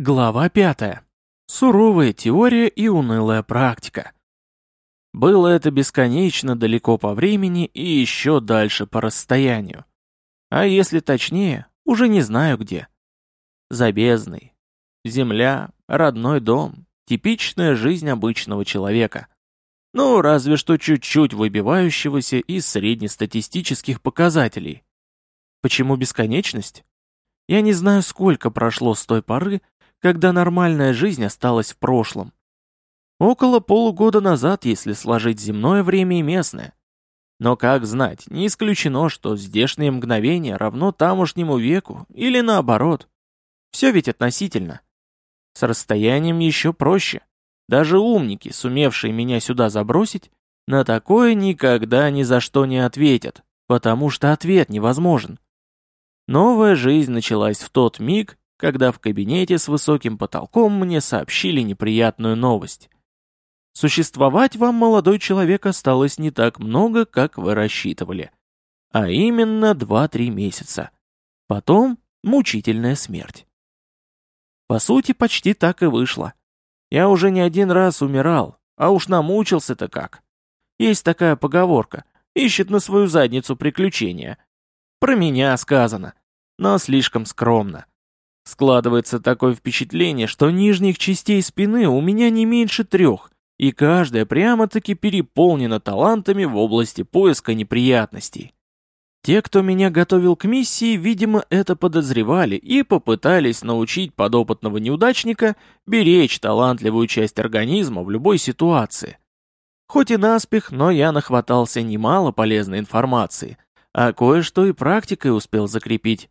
Глава пятая. Суровая теория и унылая практика. Было это бесконечно далеко по времени и еще дальше по расстоянию. А если точнее, уже не знаю где. За бездной. Земля, родной дом, типичная жизнь обычного человека. Ну, разве что чуть-чуть выбивающегося из среднестатистических показателей. Почему бесконечность? Я не знаю, сколько прошло с той поры, когда нормальная жизнь осталась в прошлом. Около полугода назад, если сложить земное время и местное. Но как знать, не исключено, что здешнее мгновение равно тамошнему веку, или наоборот. Все ведь относительно. С расстоянием еще проще. Даже умники, сумевшие меня сюда забросить, на такое никогда ни за что не ответят, потому что ответ невозможен. Новая жизнь началась в тот миг, когда в кабинете с высоким потолком мне сообщили неприятную новость. Существовать вам, молодой человек, осталось не так много, как вы рассчитывали. А именно 2-3 месяца. Потом мучительная смерть. По сути, почти так и вышло. Я уже не один раз умирал, а уж намучился-то как. Есть такая поговорка, ищет на свою задницу приключения. Про меня сказано, но слишком скромно. Складывается такое впечатление, что нижних частей спины у меня не меньше трех, и каждая прямо-таки переполнена талантами в области поиска неприятностей. Те, кто меня готовил к миссии, видимо, это подозревали и попытались научить подопытного неудачника беречь талантливую часть организма в любой ситуации. Хоть и наспех, но я нахватался немало полезной информации, а кое-что и практикой успел закрепить.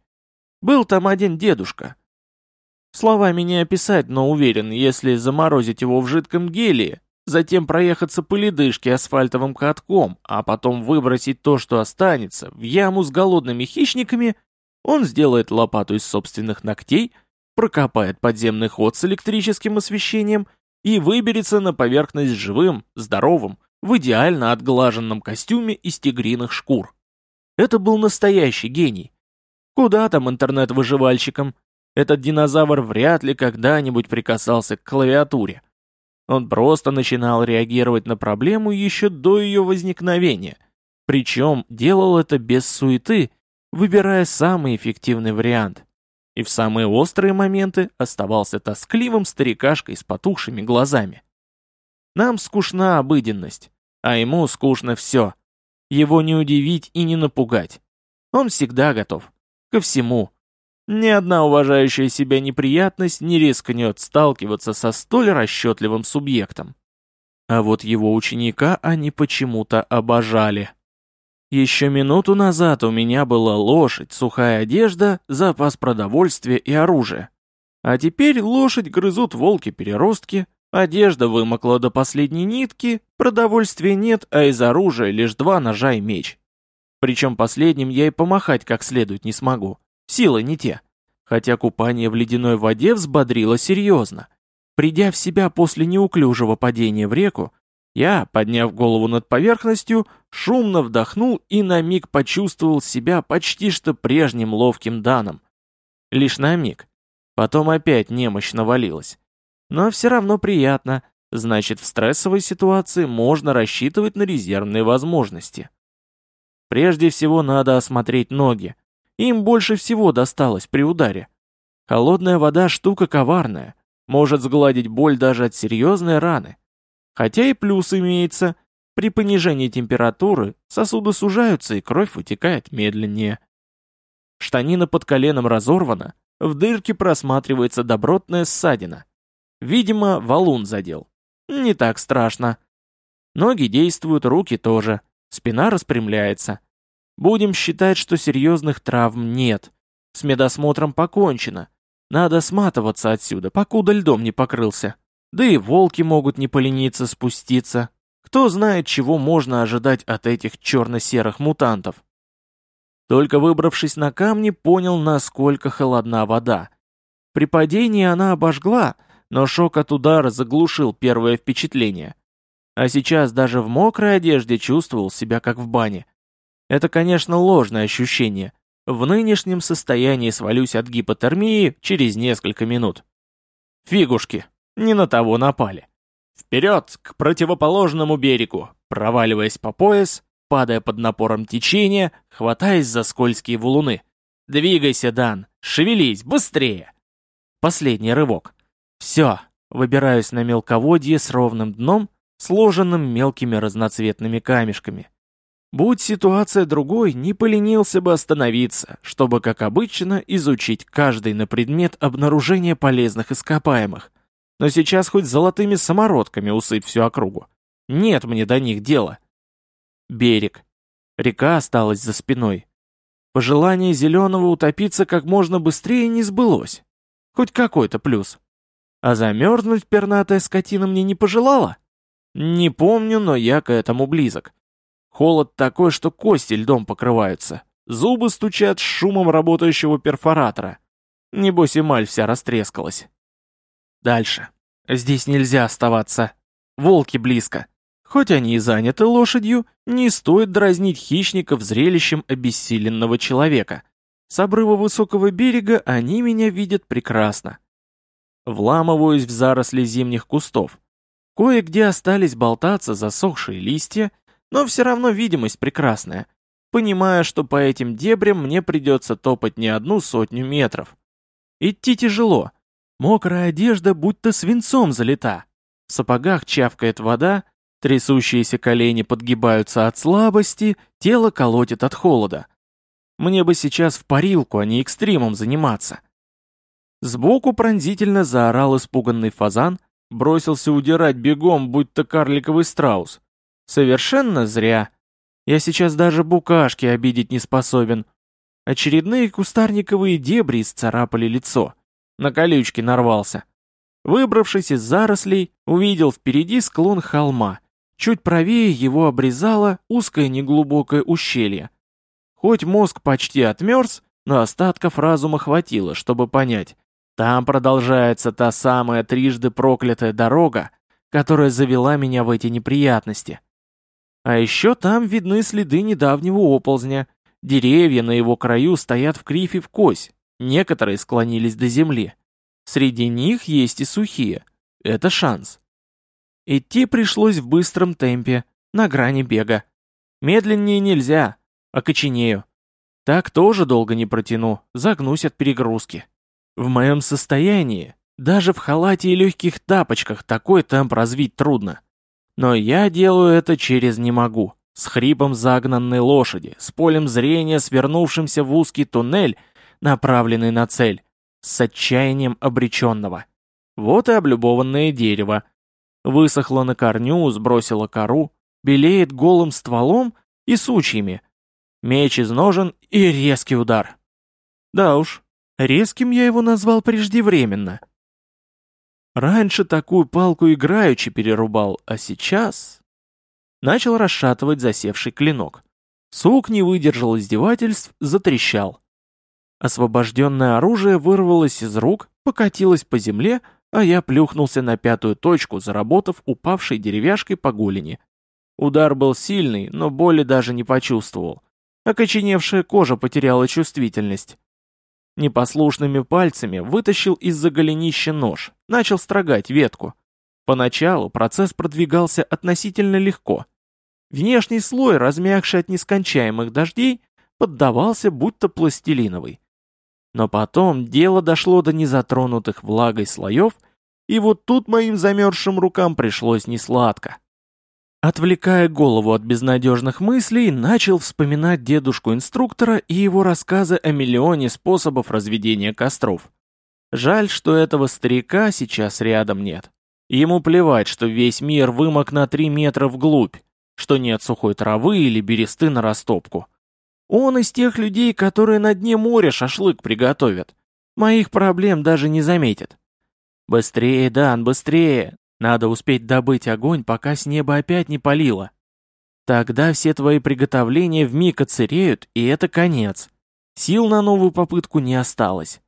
Был там один дедушка, Словами не описать, но уверен, если заморозить его в жидком гелии, затем проехаться по ледышке асфальтовым катком, а потом выбросить то, что останется, в яму с голодными хищниками, он сделает лопату из собственных ногтей, прокопает подземный ход с электрическим освещением и выберется на поверхность живым, здоровым, в идеально отглаженном костюме из тигриных шкур. Это был настоящий гений. Куда там интернет-выживальщикам? Этот динозавр вряд ли когда-нибудь прикасался к клавиатуре. Он просто начинал реагировать на проблему еще до ее возникновения. Причем делал это без суеты, выбирая самый эффективный вариант. И в самые острые моменты оставался тоскливым старикашкой с потухшими глазами. Нам скучна обыденность, а ему скучно все. Его не удивить и не напугать. Он всегда готов. Ко всему, ни одна уважающая себя неприятность не рискнет сталкиваться со столь расчетливым субъектом. А вот его ученика они почему-то обожали. Еще минуту назад у меня была лошадь, сухая одежда, запас продовольствия и оружия. А теперь лошадь грызут волки-переростки, одежда вымокла до последней нитки, продовольствия нет, а из оружия лишь два ножа и меч. Причем последним я и помахать как следует не смогу. Силы не те. Хотя купание в ледяной воде взбодрило серьезно. Придя в себя после неуклюжего падения в реку, я, подняв голову над поверхностью, шумно вдохнул и на миг почувствовал себя почти что прежним ловким Даном. Лишь на миг. Потом опять немощь навалилась. Но все равно приятно, значит в стрессовой ситуации можно рассчитывать на резервные возможности. Прежде всего надо осмотреть ноги, им больше всего досталось при ударе. Холодная вода штука коварная, может сгладить боль даже от серьезной раны. Хотя и плюс имеется. При понижении температуры сосуды сужаются и кровь вытекает медленнее. Штанина под коленом разорвана, в дырке просматривается добротная ссадина. Видимо, валун задел. Не так страшно. Ноги действуют, руки тоже. Спина распрямляется. Будем считать, что серьезных травм нет. С медосмотром покончено. Надо сматываться отсюда, покуда льдом не покрылся. Да и волки могут не полениться спуститься. Кто знает, чего можно ожидать от этих черно-серых мутантов. Только выбравшись на камни, понял, насколько холодна вода. При падении она обожгла, но шок от удара заглушил первое впечатление. А сейчас даже в мокрой одежде чувствовал себя как в бане. Это, конечно, ложное ощущение. В нынешнем состоянии свалюсь от гипотермии через несколько минут. Фигушки, не на того напали. Вперед, к противоположному берегу, проваливаясь по пояс, падая под напором течения, хватаясь за скользкие валуны. «Двигайся, Дан! Шевелись! Быстрее!» Последний рывок. Все, выбираюсь на мелководье с ровным дном, сложенным мелкими разноцветными камешками. Будь ситуация другой, не поленился бы остановиться, чтобы, как обычно, изучить каждый на предмет обнаружения полезных ископаемых. Но сейчас хоть золотыми самородками усыпь всю округу. Нет мне до них дела. Берег. Река осталась за спиной. Пожелание Зеленого утопиться как можно быстрее не сбылось. Хоть какой-то плюс. А замерзнуть пернатая скотина мне не пожелала? Не помню, но я к этому близок. Холод такой, что кости льдом покрываются. Зубы стучат с шумом работающего перфоратора. Небось, эмаль вся растрескалась. Дальше. Здесь нельзя оставаться. Волки близко. Хоть они и заняты лошадью, не стоит дразнить хищников зрелищем обессиленного человека. С обрыва высокого берега они меня видят прекрасно. Вламываюсь в заросли зимних кустов. Кое-где остались болтаться засохшие листья, но все равно видимость прекрасная, понимая, что по этим дебрям мне придется топать не одну сотню метров. Идти тяжело. Мокрая одежда будто свинцом залита. В сапогах чавкает вода, Трясущиеся колени подгибаются от слабости, тело колотит от холода. Мне бы сейчас в парилку, а не экстримом заниматься. Сбоку пронзительно заорал испуганный фазан, бросился удирать бегом, будто карликовый страус. Совершенно зря. Я сейчас даже букашки обидеть не способен. Очередные кустарниковые дебри исцарапали лицо. На колючки нарвался. Выбравшись из зарослей, увидел впереди склон холма. Чуть правее его обрезало узкое неглубокое ущелье. Хоть мозг почти отмерз, но остатков разума хватило, чтобы понять. Там продолжается та самая трижды проклятая дорога, которая завела меня в эти неприятности. А еще там видны следы недавнего оползня. Деревья на его краю стоят в крифе в кось, некоторые склонились до земли. Среди них есть и сухие. Это шанс. Идти пришлось в быстром темпе, на грани бега. Медленнее нельзя, окоченею. Так тоже долго не протяну, загнусь от перегрузки. В моем состоянии, даже в халате и легких тапочках такой темп развить трудно. Но я делаю это через «не могу», с хрипом загнанной лошади, с полем зрения, свернувшимся в узкий туннель, направленный на цель, с отчаянием обреченного. Вот и облюбованное дерево, Высохла на корню, сбросила кору, белеет голым стволом и сучьями. Меч из ножен и резкий удар. Да уж, резким я его назвал преждевременно. Раньше такую палку играючи перерубал, а сейчас... Начал расшатывать засевший клинок. Сук не выдержал издевательств, затрещал. Освобожденное оружие вырвалось из рук, покатилось по земле, а я плюхнулся на пятую точку, заработав упавшей деревяшкой по голени. Удар был сильный, но боли даже не почувствовал. Окоченевшая кожа потеряла чувствительность. Непослушными пальцами вытащил из-за голенища нож, начал строгать ветку. Поначалу процесс продвигался относительно легко. Внешний слой, размягший от нескончаемых дождей, поддавался будто пластилиновый. Но потом дело дошло до незатронутых влагой слоев, и вот тут моим замерзшим рукам пришлось несладко. Отвлекая голову от безнадежных мыслей, начал вспоминать дедушку-инструктора и его рассказы о миллионе способов разведения костров. Жаль, что этого старика сейчас рядом нет. Ему плевать, что весь мир вымок на три метра вглубь, что нет сухой травы или бересты на растопку. Он из тех людей, которые на дне моря шашлык приготовят. Моих проблем даже не заметит. Быстрее, Дан, быстрее. Надо успеть добыть огонь, пока с неба опять не палило. Тогда все твои приготовления вмиг оцереют, и это конец. Сил на новую попытку не осталось.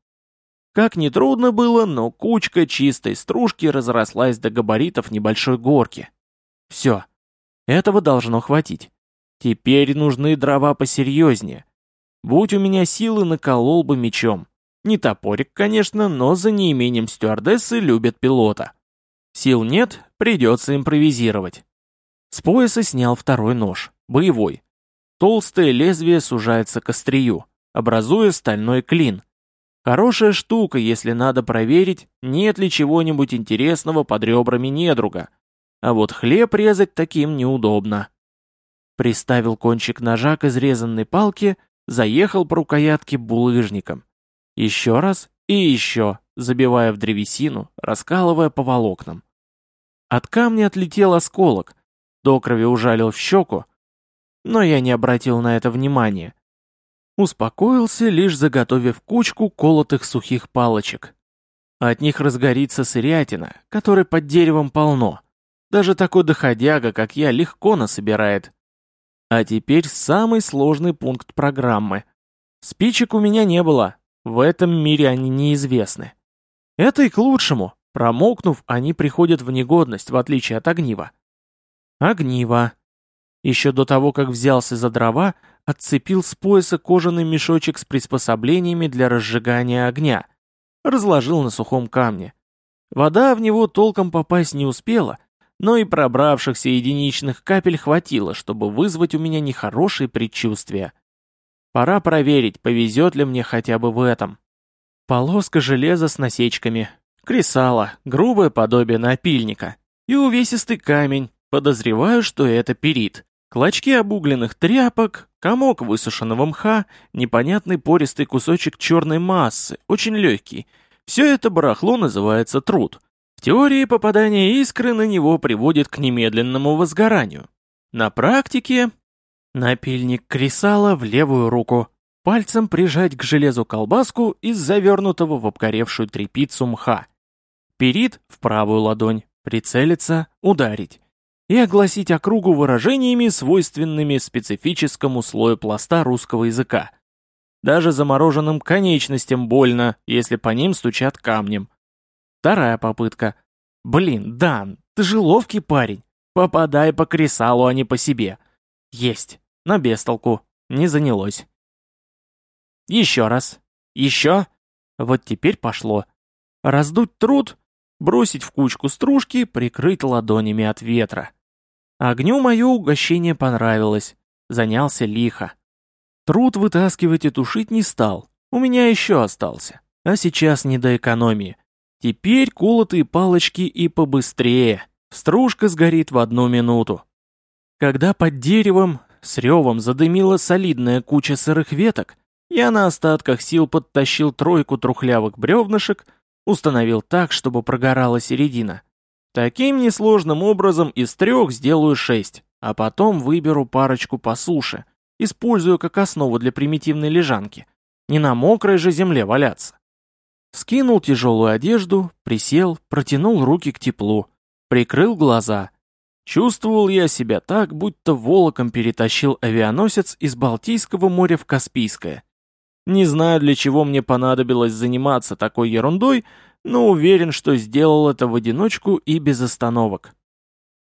Как ни трудно было, но кучка чистой стружки разрослась до габаритов небольшой горки. Все. Этого должно хватить. Теперь нужны дрова посерьезнее. Будь у меня силы, наколол бы мечом. Не топорик, конечно, но за неимением стюардессы любят пилота. Сил нет, придется импровизировать. С пояса снял второй нож, боевой. Толстое лезвие сужается к острию, образуя стальной клин. Хорошая штука, если надо проверить, нет ли чего-нибудь интересного под ребрами недруга. А вот хлеб резать таким неудобно. Приставил кончик ножа к изрезанной палке, заехал по рукоятке булыжником. Еще раз и еще, забивая в древесину, раскалывая по волокнам. От камня отлетел осколок, до крови ужалил в щеку, но я не обратил на это внимания. Успокоился, лишь заготовив кучку колотых сухих палочек. От них разгорится сырятина, которой под деревом полно. Даже такой доходяга, как я, легко насобирает. А теперь самый сложный пункт программы. Спичек у меня не было, в этом мире они неизвестны. Это и к лучшему. Промокнув, они приходят в негодность, в отличие от огнива. Огниво. Еще до того, как взялся за дрова, отцепил с пояса кожаный мешочек с приспособлениями для разжигания огня. Разложил на сухом камне. Вода в него толком попасть не успела, но и пробравшихся единичных капель хватило, чтобы вызвать у меня нехорошие предчувствия. Пора проверить, повезет ли мне хотя бы в этом. Полоска железа с насечками, кресало, грубое подобие напильника и увесистый камень, подозреваю, что это перит. Клочки обугленных тряпок, комок высушенного мха, непонятный пористый кусочек черной массы, очень легкий. Все это барахло называется труд. В теории попадание искры на него приводит к немедленному возгоранию. На практике Напильник кресала в левую руку, пальцем прижать к железу колбаску из завернутого в обгоревшую тряпицу мха. Перит в правую ладонь, прицелиться, ударить. И огласить округу выражениями, свойственными специфическому слою пласта русского языка. Даже замороженным конечностям больно, если по ним стучат камнем. Вторая попытка. Блин, Дан, ты же ловкий парень. Попадай по кресалу, а не по себе. Есть но без толку, не занялось. Еще раз. Еще. Вот теперь пошло. Раздуть труд, бросить в кучку стружки, прикрыть ладонями от ветра. Огню мое угощение понравилось. Занялся лихо. Труд вытаскивать и тушить не стал. У меня еще остался. А сейчас не до экономии. Теперь колотые палочки и побыстрее. Стружка сгорит в одну минуту. Когда под деревом с ревом задымила солидная куча сырых веток, я на остатках сил подтащил тройку трухлявых бревнышек, установил так, чтобы прогорала середина. Таким несложным образом из трех сделаю шесть, а потом выберу парочку по суше, использую как основу для примитивной лежанки. Не на мокрой же земле валяться. Скинул тяжелую одежду, присел, протянул руки к теплу, прикрыл глаза — Чувствовал я себя так, будто волоком перетащил авианосец из Балтийского моря в Каспийское. Не знаю, для чего мне понадобилось заниматься такой ерундой, но уверен, что сделал это в одиночку и без остановок.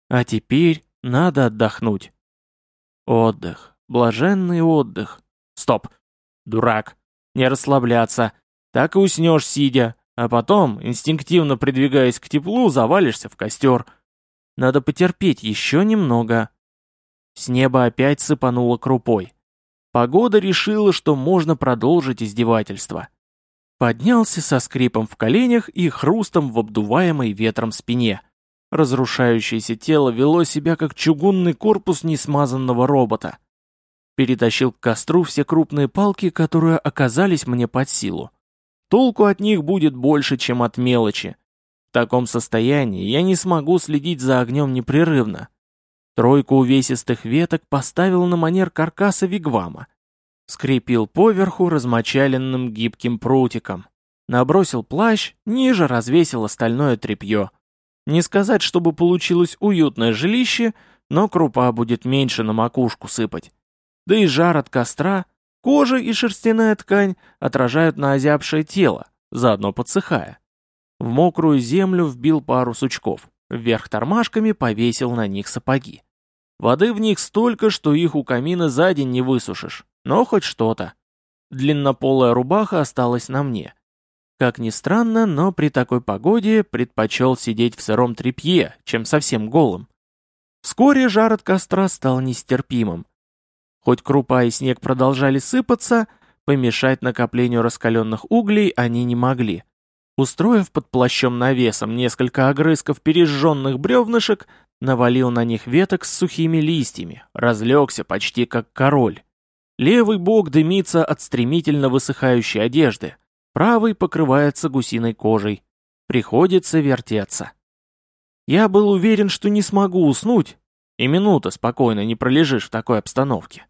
А теперь надо отдохнуть. Отдых, блаженный отдых. Стоп, дурак, не расслабляться. Так и уснешь сидя, а потом, инстинктивно придвигаясь к теплу, завалишься в костер — надо потерпеть еще немного. С неба опять сыпануло крупой. Погода решила, что можно продолжить издевательство. Поднялся со скрипом в коленях и хрустом в обдуваемой ветром спине. Разрушающееся тело вело себя как чугунный корпус несмазанного робота. Перетащил к костру все крупные палки, которые оказались мне под силу. Толку от них будет больше, чем от мелочи, в таком состоянии я не смогу следить за огнем непрерывно. Тройку увесистых веток поставил на манер каркаса вигвама. Скрепил поверху размочаленным гибким прутиком. Набросил плащ, ниже развесил остальное тряпье. Не сказать, чтобы получилось уютное жилище, но крупа будет меньше на макушку сыпать. Да и жар от костра, кожа и шерстяная ткань отражают на озябшее тело, заодно подсыхая. В мокрую землю вбил пару сучков, вверх тормашками повесил на них сапоги. Воды в них столько, что их у камина за день не высушишь, но хоть что-то. Длиннополая рубаха осталась на мне. Как ни странно, но при такой погоде предпочел сидеть в сыром тряпье, чем совсем голым. Вскоре жар от костра стал нестерпимым. Хоть крупа и снег продолжали сыпаться, помешать накоплению раскаленных углей они не могли. Устроив под плащом навесом несколько огрызков пережженных бревнышек, навалил на них веток с сухими листьями, разлегся почти как король. Левый бок дымится от стремительно высыхающей одежды, правый покрывается гусиной кожей. Приходится вертеться. Я был уверен, что не смогу уснуть, и минута спокойно не пролежишь в такой обстановке.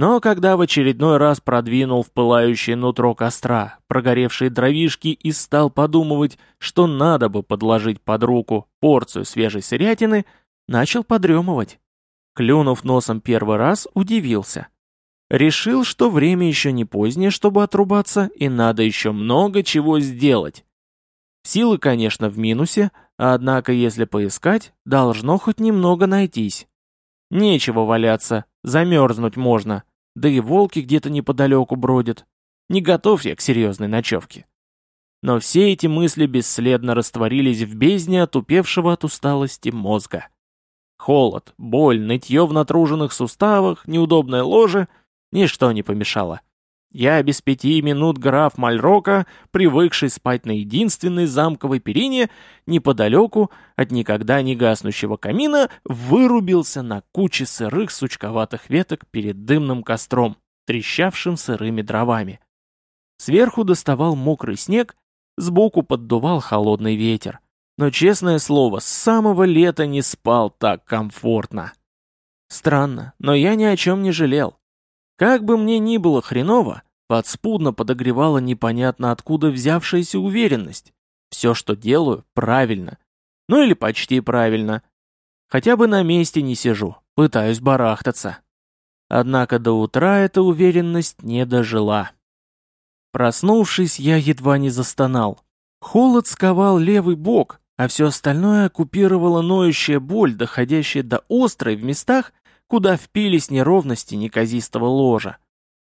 Но когда в очередной раз продвинул в пылающее нутро костра прогоревшие дровишки и стал подумывать, что надо бы подложить под руку порцию свежей сырятины, начал подремывать. Клюнув носом первый раз, удивился. Решил, что время еще не позднее, чтобы отрубаться, и надо еще много чего сделать. Силы, конечно, в минусе, однако, если поискать, должно хоть немного найтись. Нечего валяться, замерзнуть можно, да и волки где-то неподалеку бродят. Не готов я к серьезной ночевке. Но все эти мысли бесследно растворились в бездне отупевшего от усталости мозга. Холод, боль, нытье в натруженных суставах, неудобное ложе — Ничто не помешало. Я без пяти минут граф Мальрока, привыкший спать на единственной замковой перине, неподалеку от никогда не гаснущего камина, вырубился на куче сырых сучковатых веток перед дымным костром, трещавшим сырыми дровами. Сверху доставал мокрый снег, сбоку поддувал холодный ветер. Но, честное слово, с самого лета не спал так комфортно. Странно, но я ни о чем не жалел. Как бы мне ни было хреново, подспудно подогревала непонятно откуда взявшаяся уверенность. Все, что делаю, правильно. Ну или почти правильно. Хотя бы на месте не сижу, пытаюсь барахтаться. Однако до утра эта уверенность не дожила. Проснувшись, я едва не застонал. Холод сковал левый бок, а все остальное оккупировала ноющая боль, доходящая до острой в местах, куда впились неровности неказистого ложа.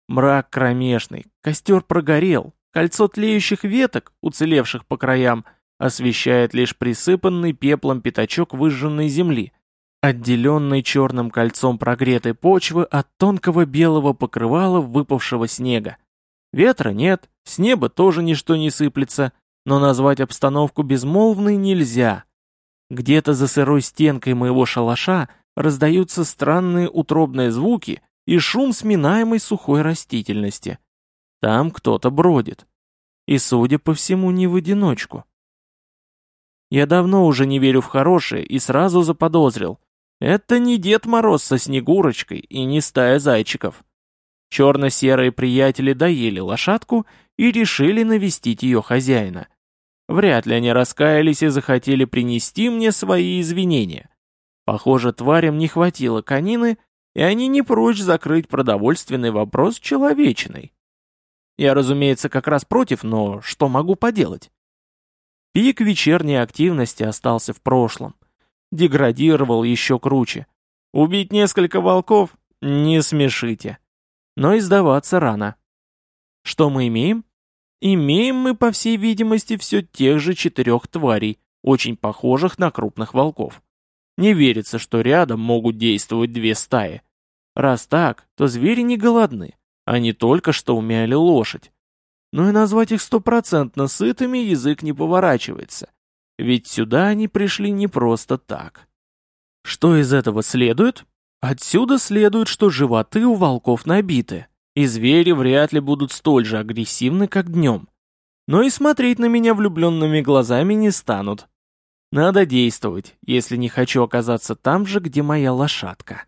Мрак кромешный, костер прогорел, кольцо тлеющих веток, уцелевших по краям, освещает лишь присыпанный пеплом пятачок выжженной земли, отделенный черным кольцом прогретой почвы от тонкого белого покрывала выпавшего снега. Ветра нет, с неба тоже ничто не сыплется, но назвать обстановку безмолвной нельзя. Где-то за сырой стенкой моего шалаша раздаются странные утробные звуки и шум сминаемой сухой растительности. Там кто-то бродит. И, судя по всему, не в одиночку. Я давно уже не верю в хорошее и сразу заподозрил. Это не Дед Мороз со Снегурочкой и не стая зайчиков. Черно-серые приятели доели лошадку и решили навестить ее хозяина. Вряд ли они раскаялись и захотели принести мне свои извинения. Похоже, тварям не хватило конины, и они не прочь закрыть продовольственный вопрос человечиной. Я, разумеется, как раз против, но что могу поделать? Пик вечерней активности остался в прошлом. Деградировал еще круче. Убить несколько волков? Не смешите. Но и сдаваться рано. Что мы имеем? Имеем мы, по всей видимости, все тех же четырех тварей, очень похожих на крупных волков. Не верится, что рядом могут действовать две стаи. Раз так, то звери не голодны, они только что умяли лошадь. Но и назвать их стопроцентно сытыми язык не поворачивается. Ведь сюда они пришли не просто так. Что из этого следует? Отсюда следует, что животы у волков набиты, и звери вряд ли будут столь же агрессивны, как днем. Но и смотреть на меня влюбленными глазами не станут, надо действовать, если не хочу оказаться там же, где моя лошадка.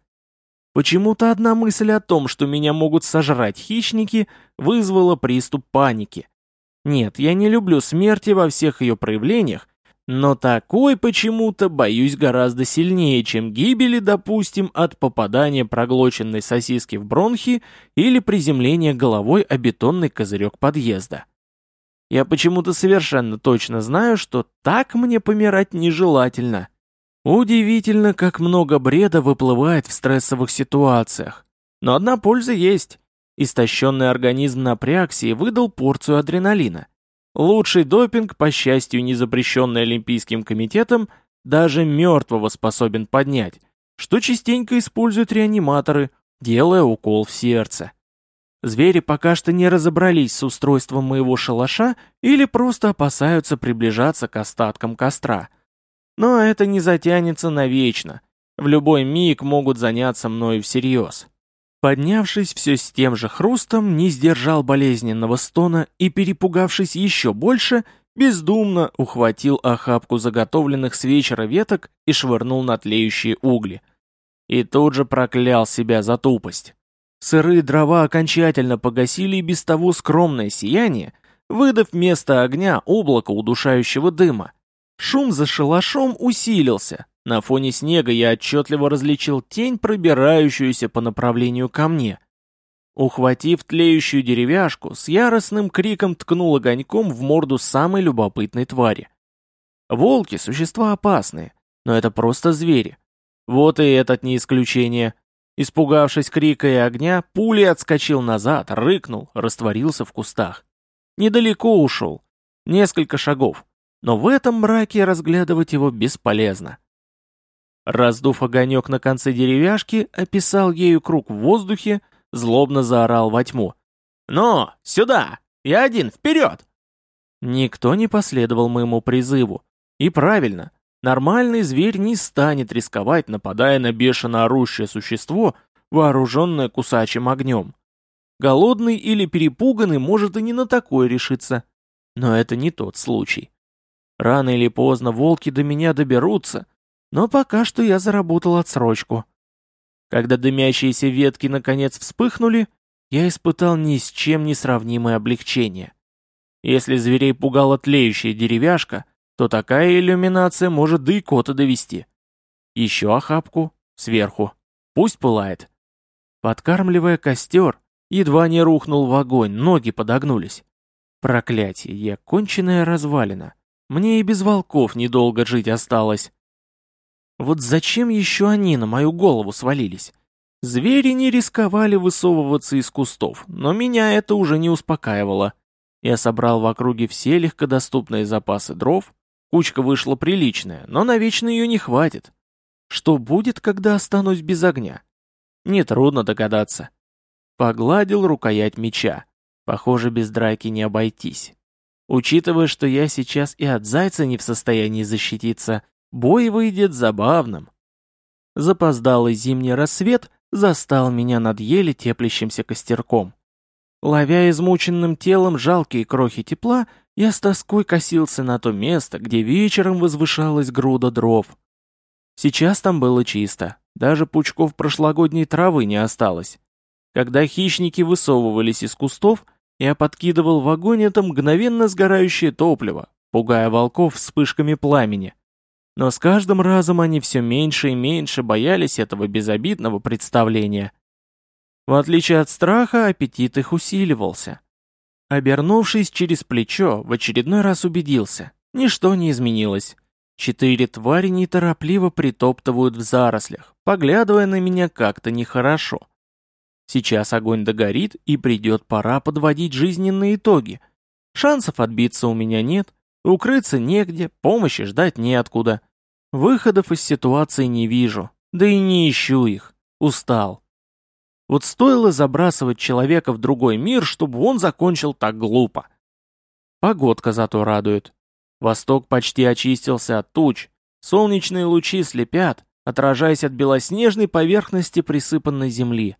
Почему-то одна мысль о том, что меня могут сожрать хищники, вызвала приступ паники. Нет, я не люблю смерти во всех ее проявлениях, но такой почему-то боюсь гораздо сильнее, чем гибели, допустим, от попадания проглоченной сосиски в бронхи или приземления головой о бетонный козырек подъезда. Я почему-то совершенно точно знаю, что так мне помирать нежелательно. Удивительно, как много бреда выплывает в стрессовых ситуациях. Но одна польза есть. Истощенный организм напрягся и выдал порцию адреналина. Лучший допинг, по счастью, не запрещенный Олимпийским комитетом, даже мертвого способен поднять, что частенько используют реаниматоры, делая укол в сердце. Звери пока что не разобрались с устройством моего шалаша или просто опасаются приближаться к остаткам костра. Но это не затянется навечно. В любой миг могут заняться мною всерьез. Поднявшись все с тем же хрустом, не сдержал болезненного стона и, перепугавшись еще больше, бездумно ухватил охапку заготовленных с вечера веток и швырнул на тлеющие угли. И тут же проклял себя за тупость. Сырые дрова окончательно погасили и без того скромное сияние, выдав вместо огня облако удушающего дыма. Шум за шалашом усилился. На фоне снега я отчетливо различил тень, пробирающуюся по направлению ко мне. Ухватив тлеющую деревяшку, с яростным криком ткнул огоньком в морду самой любопытной твари. Волки — существа опасные, но это просто звери. Вот и этот не исключение. Испугавшись крика и огня, пулей отскочил назад, рыкнул, растворился в кустах. Недалеко ушел. Несколько шагов. Но в этом мраке разглядывать его бесполезно. Раздув огонек на конце деревяшки, описал ею круг в воздухе, злобно заорал во тьму. «Ну, сюда! Я один, вперед!» Никто не последовал моему призыву. И правильно, Нормальный зверь не станет рисковать, нападая на бешено орущее существо, вооруженное кусачим огнем. Голодный или перепуганный может и не на такое решиться. Но это не тот случай. Рано или поздно волки до меня доберутся, но пока что я заработал отсрочку. Когда дымящиеся ветки наконец вспыхнули, я испытал ни с чем не сравнимое облегчение. Если зверей пугала тлеющая деревяшка, то такая иллюминация может до икоты довести. Еще охапку, сверху. Пусть пылает. Подкармливая костер, едва не рухнул в огонь, ноги подогнулись. Проклятие, я конченая развалина. Мне и без волков недолго жить осталось. Вот зачем еще они на мою голову свалились? Звери не рисковали высовываться из кустов, но меня это уже не успокаивало. Я собрал в округе все легкодоступные запасы дров, Кучка вышла приличная, но навечно ее не хватит. Что будет, когда останусь без огня? Нетрудно догадаться. Погладил рукоять меча. Похоже, без драки не обойтись. Учитывая, что я сейчас и от зайца не в состоянии защититься, бой выйдет забавным. Запоздалый зимний рассвет застал меня над еле теплящимся костерком. Ловя измученным телом жалкие крохи тепла, я с тоской косился на то место, где вечером возвышалась груда дров. Сейчас там было чисто, даже пучков прошлогодней травы не осталось. Когда хищники высовывались из кустов, я подкидывал в огонь это мгновенно сгорающее топливо, пугая волков вспышками пламени. Но с каждым разом они все меньше и меньше боялись этого безобидного представления. В отличие от страха, аппетит их усиливался. Обернувшись через плечо, в очередной раз убедился. Ничто не изменилось. Четыре твари неторопливо притоптывают в зарослях, поглядывая на меня как-то нехорошо. Сейчас огонь догорит, и придет пора подводить жизненные итоги. Шансов отбиться у меня нет, укрыться негде, помощи ждать неоткуда. Выходов из ситуации не вижу, да и не ищу их. Устал. Вот стоило забрасывать человека в другой мир, чтобы он закончил так глупо. Погодка зато радует. Восток почти очистился от туч. Солнечные лучи слепят, отражаясь от белоснежной поверхности присыпанной земли.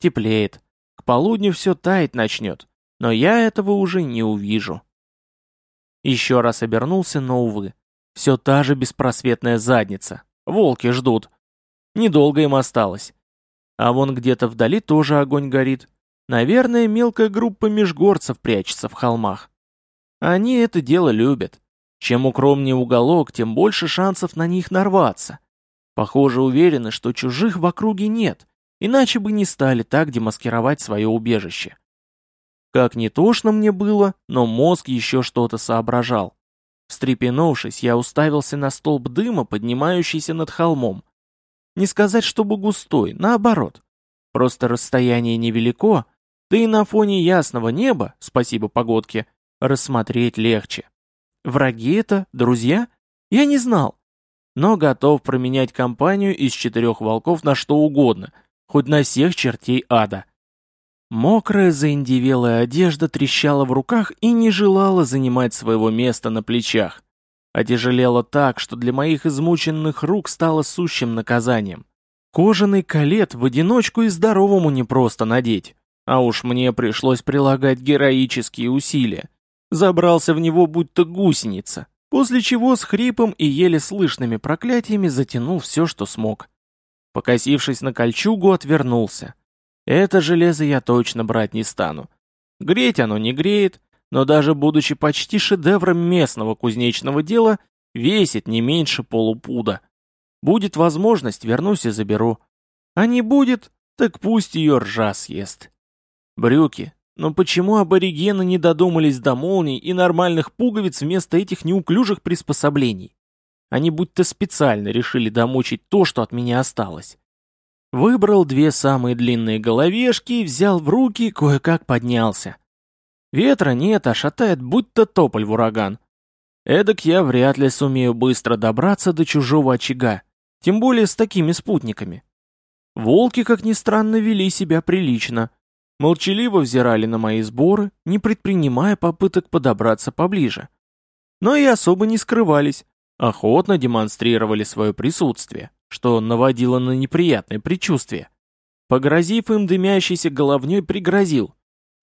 Теплеет. К полудню все таять начнет, но я этого уже не увижу. Еще раз обернулся, но, увы. Все та же беспросветная задница. Волки ждут. Недолго им осталось. А вон где-то вдали тоже огонь горит. Наверное, мелкая группа межгорцев прячется в холмах. Они это дело любят. Чем укромнее уголок, тем больше шансов на них нарваться. Похоже, уверены, что чужих в округе нет, иначе бы не стали так демаскировать свое убежище. Как не тошно мне было, но мозг еще что-то соображал. Встрепенувшись, я уставился на столб дыма, поднимающийся над холмом. Не сказать, чтобы густой, наоборот. Просто расстояние невелико, да и на фоне ясного неба, спасибо погодке, рассмотреть легче. Враги это? Друзья? Я не знал. Но готов променять компанию из четырех волков на что угодно, хоть на всех чертей ада. Мокрая заиндевелая одежда трещала в руках и не желала занимать своего места на плечах. Отяжелела так, что для моих измученных рук стало сущим наказанием. Кожаный калет в одиночку и здоровому непросто надеть. А уж мне пришлось прилагать героические усилия. Забрался в него будто гусеница, после чего с хрипом и еле слышными проклятиями затянул все, что смог. Покосившись на кольчугу, отвернулся. Это железо я точно брать не стану. Греть оно не греет, но даже будучи почти шедевром местного кузнечного дела, весит не меньше полупуда. Будет возможность, вернусь и заберу. А не будет, так пусть ее ржа съест. Брюки. Но почему аборигены не додумались до молний и нормальных пуговиц вместо этих неуклюжих приспособлений? Они будто специально решили домучить то, что от меня осталось. Выбрал две самые длинные головешки, взял в руки кое-как поднялся. Ветра нет, а шатает, будто тополь в ураган. Эдак я вряд ли сумею быстро добраться до чужого очага, тем более с такими спутниками. Волки, как ни странно, вели себя прилично. Молчаливо взирали на мои сборы, не предпринимая попыток подобраться поближе. Но и особо не скрывались, охотно демонстрировали свое присутствие что наводило на неприятное предчувствие. Погрозив им дымящейся головней, пригрозил.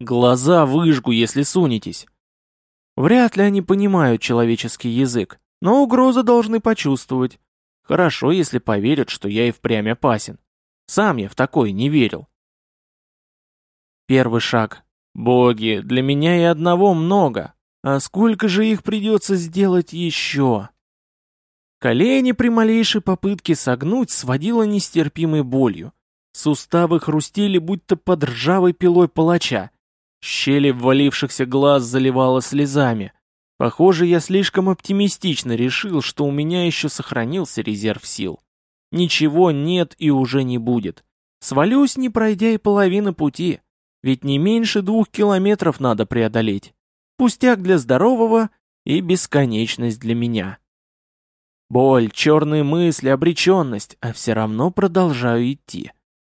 «Глаза выжгу, если сунетесь». Вряд ли они понимают человеческий язык, но угрозы должны почувствовать. Хорошо, если поверят, что я и впрямь опасен. Сам я в такое не верил. Первый шаг. Боги, для меня и одного много. А сколько же их придется сделать еще? Колени при малейшей попытке согнуть сводило нестерпимой болью. Суставы хрустели, будто под ржавой пилой палача. Щели ввалившихся глаз заливало слезами. Похоже, я слишком оптимистично решил, что у меня еще сохранился резерв сил. Ничего нет и уже не будет. Свалюсь, не пройдя и половины пути. Ведь не меньше двух километров надо преодолеть. Пустяк для здорового и бесконечность для меня. Боль, черные мысли, обреченность, а все равно продолжаю идти.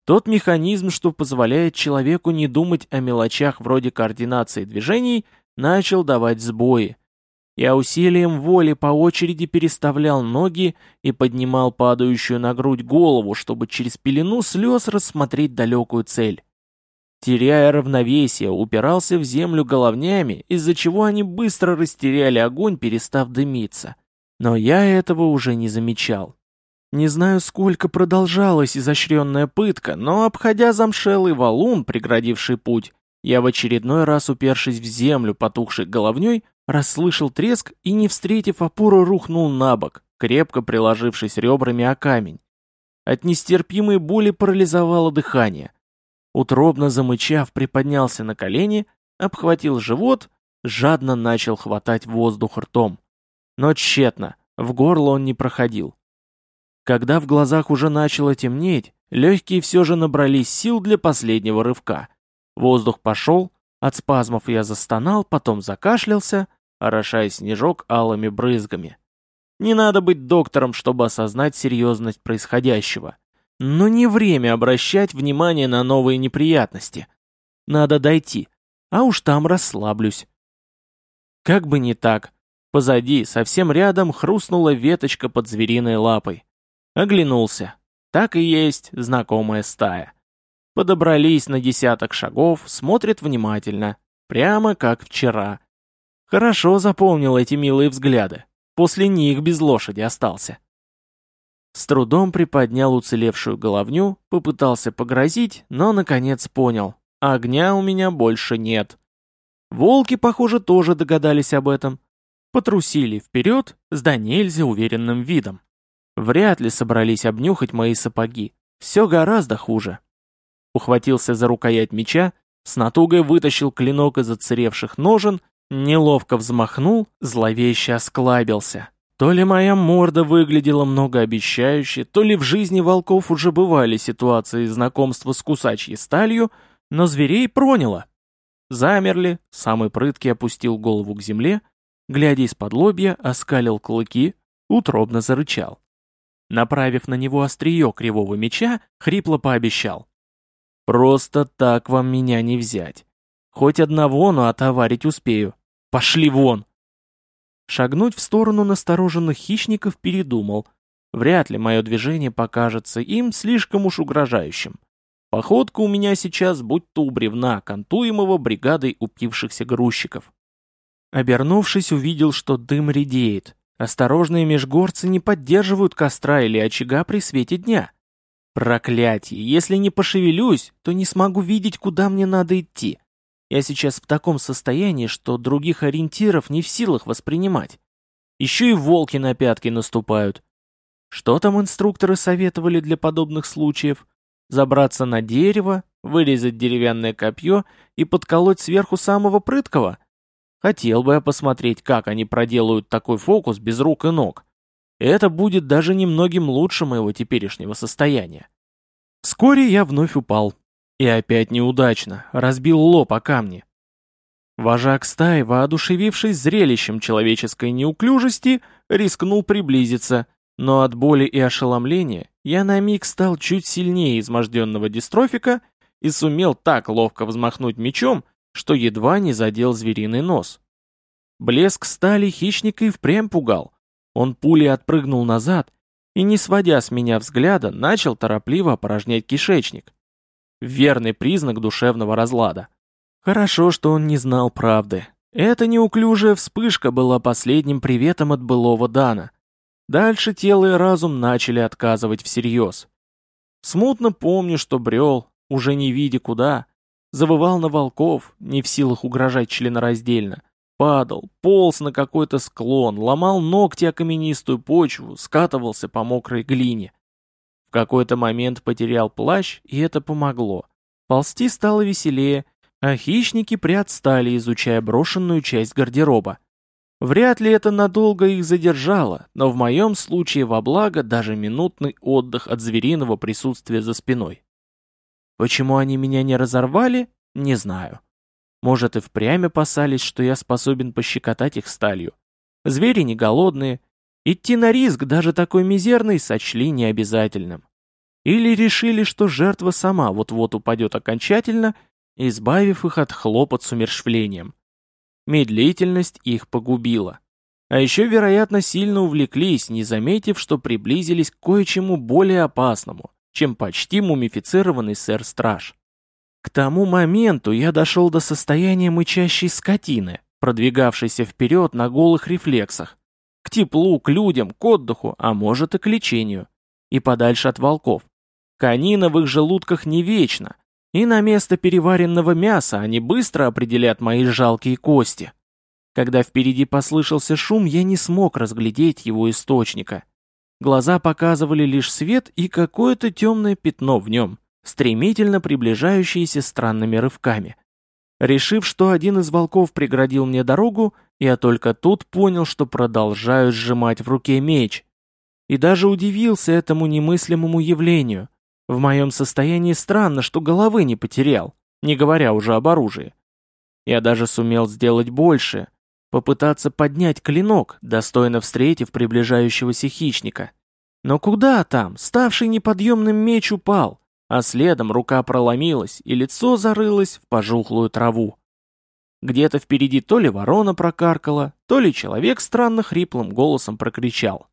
Тот механизм, что позволяет человеку не думать о мелочах вроде координации движений, начал давать сбои. Я усилием воли по очереди переставлял ноги и поднимал падающую на грудь голову, чтобы через пелену слез рассмотреть далекую цель. Теряя равновесие, упирался в землю головнями, из-за чего они быстро растеряли огонь, перестав дымиться. Но я этого уже не замечал. Не знаю, сколько продолжалась изощренная пытка, но, обходя замшелый валун, преградивший путь, я в очередной раз, упершись в землю, потухшей головней, расслышал треск и, не встретив опору, рухнул на бок, крепко приложившись ребрами о камень. От нестерпимой боли парализовало дыхание. Утробно замычав, приподнялся на колени, обхватил живот, жадно начал хватать воздух ртом. Но тщетно, в горло он не проходил. Когда в глазах уже начало темнеть, легкие все же набрались сил для последнего рывка. Воздух пошел, от спазмов я застонал, потом закашлялся, орошая снежок алыми брызгами. Не надо быть доктором, чтобы осознать серьезность происходящего. Но не время обращать внимание на новые неприятности. Надо дойти, а уж там расслаблюсь. Как бы не так, Позади, совсем рядом, хрустнула веточка под звериной лапой. Оглянулся. Так и есть знакомая стая. Подобрались на десяток шагов, смотрят внимательно. Прямо как вчера. Хорошо запомнил эти милые взгляды. После них без лошади остался. С трудом приподнял уцелевшую головню, попытался погрозить, но наконец понял. Огня у меня больше нет. Волки, похоже, тоже догадались об этом потрусили вперед с да нельзя уверенным видом. Вряд ли собрались обнюхать мои сапоги. Все гораздо хуже. Ухватился за рукоять меча, с натугой вытащил клинок из отсыревших ножен, неловко взмахнул, зловеще осклабился. То ли моя морда выглядела многообещающе, то ли в жизни волков уже бывали ситуации знакомства с кусачьей сталью, но зверей проняло. Замерли, самый прыткий опустил голову к земле, глядя из-под лобья, оскалил клыки, утробно зарычал. Направив на него острие кривого меча, хрипло пообещал. «Просто так вам меня не взять. Хоть одного, но отоварить успею. Пошли вон!» Шагнуть в сторону настороженных хищников передумал. Вряд ли мое движение покажется им слишком уж угрожающим. Походка у меня сейчас будто у бревна, контуемого бригадой упившихся грузчиков. Обернувшись, увидел, что дым редеет. Осторожные межгорцы не поддерживают костра или очага при свете дня. Проклятие, если не пошевелюсь, то не смогу видеть, куда мне надо идти. Я сейчас в таком состоянии, что других ориентиров не в силах воспринимать. Еще и волки на пятки наступают. Что там инструкторы советовали для подобных случаев? Забраться на дерево, вырезать деревянное копье и подколоть сверху самого прыткого? Хотел бы я посмотреть, как они проделают такой фокус без рук и ног. Это будет даже немногим лучше моего теперешнего состояния. Вскоре я вновь упал, и опять неудачно, разбил лоб о камни. Вожак стаи, воодушевившись зрелищем человеческой неуклюжести, рискнул приблизиться, но от боли и ошеломления я на миг стал чуть сильнее изможденного дистрофика и сумел так ловко взмахнуть мечом, что едва не задел звериный нос. Блеск стали хищника и впрямь пугал. Он пулей отпрыгнул назад и, не сводя с меня взгляда, начал торопливо опорожнять кишечник. Верный признак душевного разлада. Хорошо, что он не знал правды. Эта неуклюжая вспышка была последним приветом от былого Дана. Дальше тело и разум начали отказывать всерьез. Смутно помню, что брел, уже не видя куда, завывал на волков, не в силах угрожать членораздельно, падал, полз на какой-то склон, ломал ногти о каменистую почву, скатывался по мокрой глине. В какой-то момент потерял плащ, и это помогло. Ползти стало веселее, а хищники приотстали, изучая брошенную часть гардероба. Вряд ли это надолго их задержало, но в моем случае во благо даже минутный отдых от звериного присутствия за спиной. Почему они меня не разорвали, не знаю. Может и впрямь опасались, что я способен пощекотать их сталью. Звери не голодные, Идти на риск, даже такой мизерный, сочли необязательным. Или решили, что жертва сама вот-вот упадет окончательно, избавив их от хлопот с умершвлением. Медлительность их погубила. А еще, вероятно, сильно увлеклись, не заметив, что приблизились к кое-чему более опасному, чем почти мумифицированный сэр-страж. К тому моменту я дошел до состояния мычащей скотины, продвигавшейся вперед на голых рефлексах, к теплу, к людям, к отдыху, а может и к лечению. И подальше от волков. Конина в их желудках не вечно, и на место переваренного мяса они быстро определят мои жалкие кости. Когда впереди послышался шум, я не смог разглядеть его источника. Глаза показывали лишь свет и какое-то темное пятно в нем, стремительно приближающееся странными рывками. Решив, что один из волков преградил мне дорогу, я только тут понял, что продолжаю сжимать в руке меч. И даже удивился этому немыслимому явлению. В моем состоянии странно, что головы не потерял, не говоря уже об оружии. Я даже сумел сделать больше, попытаться поднять клинок, достойно встретив приближающегося хищника. Но куда там, ставший неподъемным меч упал, а следом рука проломилась, и лицо зарылось в пожухлую траву. Где-то впереди то ли ворона прокаркала, то ли человек странно хриплым голосом прокричал.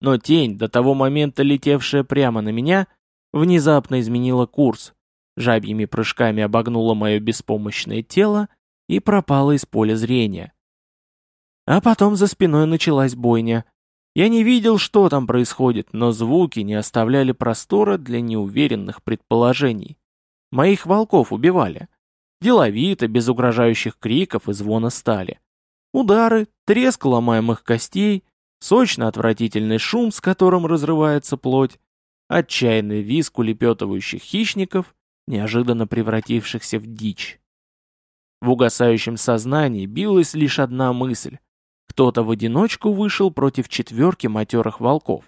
Но тень, до того момента летевшая прямо на меня, внезапно изменила курс, жабьими прыжками обогнула мое беспомощное тело и пропала из поля зрения. А потом за спиной началась бойня, я не видел, что там происходит, но звуки не оставляли простора для неуверенных предположений. Моих волков убивали. Деловито, без угрожающих криков и звона стали. Удары, треск ломаемых костей, сочно-отвратительный шум, с которым разрывается плоть, отчаянный визг улепетывающих хищников, неожиданно превратившихся в дичь. В угасающем сознании билась лишь одна мысль кто-то в одиночку вышел против четверки матерых волков.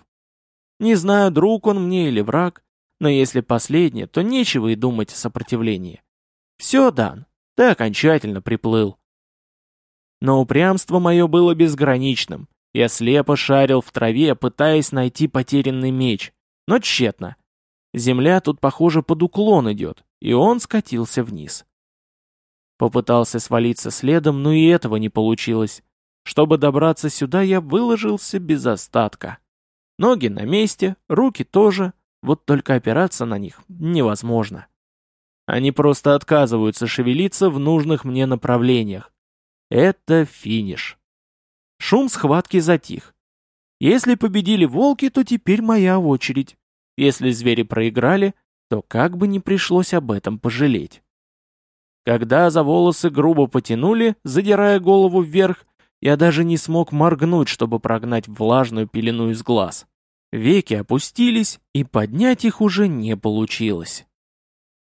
Не знаю, друг он мне или враг, но если последнее, то нечего и думать о сопротивлении. Все, Дан, да окончательно приплыл. Но упрямство мое было безграничным. Я слепо шарил в траве, пытаясь найти потерянный меч, но тщетно. Земля тут, похоже, под уклон идет, и он скатился вниз. Попытался свалиться следом, но и этого не получилось. Чтобы добраться сюда, я выложился без остатка. Ноги на месте, руки тоже, вот только опираться на них невозможно. Они просто отказываются шевелиться в нужных мне направлениях. Это финиш. Шум схватки затих. Если победили волки, то теперь моя очередь. Если звери проиграли, то как бы не пришлось об этом пожалеть. Когда за волосы грубо потянули, задирая голову вверх, я даже не смог моргнуть, чтобы прогнать влажную пелену из глаз. Веки опустились, и поднять их уже не получилось.